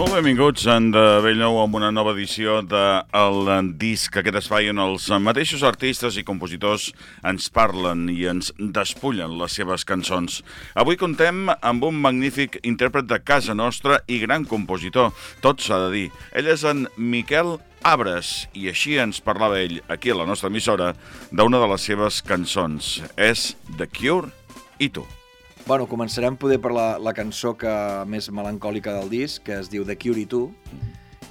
Molt benvinguts en de Bellnou amb una nova edició de El Disc, aquest espai on els mateixos artistes i compositors ens parlen i ens despullen les seves cançons. Avui contem amb un magnífic intèrpret de casa nostra i gran compositor, tot s'ha de dir. Ell és en Miquel Abres, i així ens parlava ell, aquí a la nostra emissora, d'una de les seves cançons. És The Cure i tu. Bueno, començarem poder per la, la cançó que més melancòlica del disc, que es diu The Cure 2,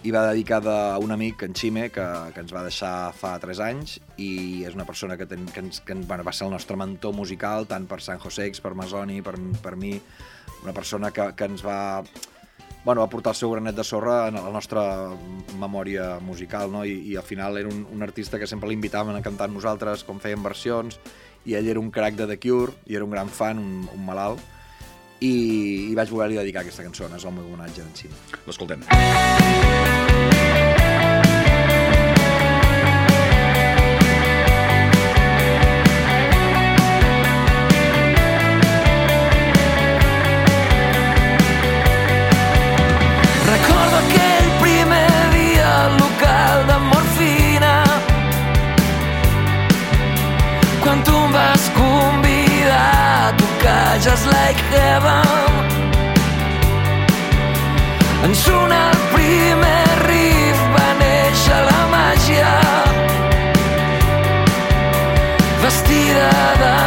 i va dedicada a un amic, en Xime, que, que ens va deixar fa 3 anys, i és una persona que, ten, que, ens, que bueno, va ser el nostre mentor musical, tant per San José X, per Masoni, per, per mi, una persona que, que ens va bueno, va portar el seu granet de sorra en la nostra memòria musical, no? I, i al final era un, un artista que sempre l'invitaven a cantar amb nosaltres, com feien versions, i ell era un crack de The Cure, i era un gran fan, un, un malalt, i, i vaig voler-li dedicar aquesta cançó, és el meu homenatge d'en Xim. L'escoltem. Recordo Heaven en sonar el primer riff va néixer la màgia. Vestida d'amistat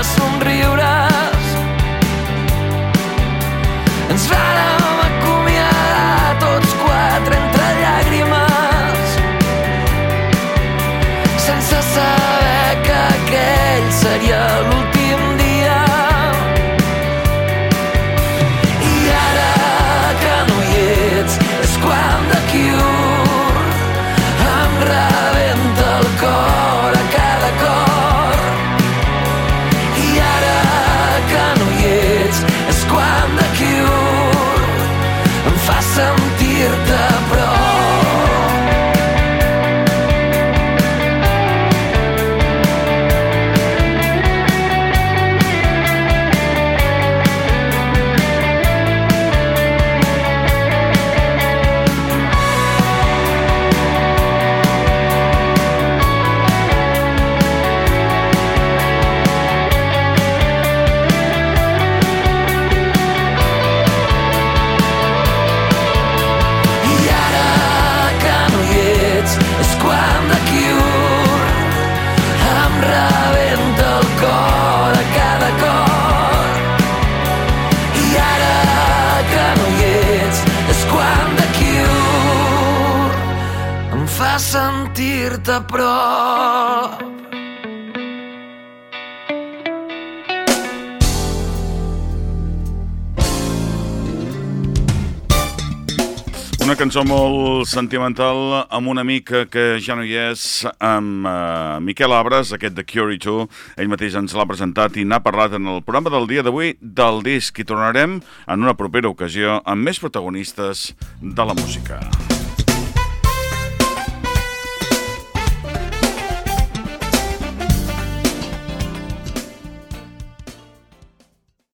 plena de fa sentir-te a prop. Una cançó molt sentimental amb un amic que ja no hi és, amb uh, Miquel Abres, aquest de Cure 2. Ell mateix ens l'ha presentat i n'ha parlat en el programa del dia d'avui del disc. I tornarem en una propera ocasió amb més protagonistes de la música.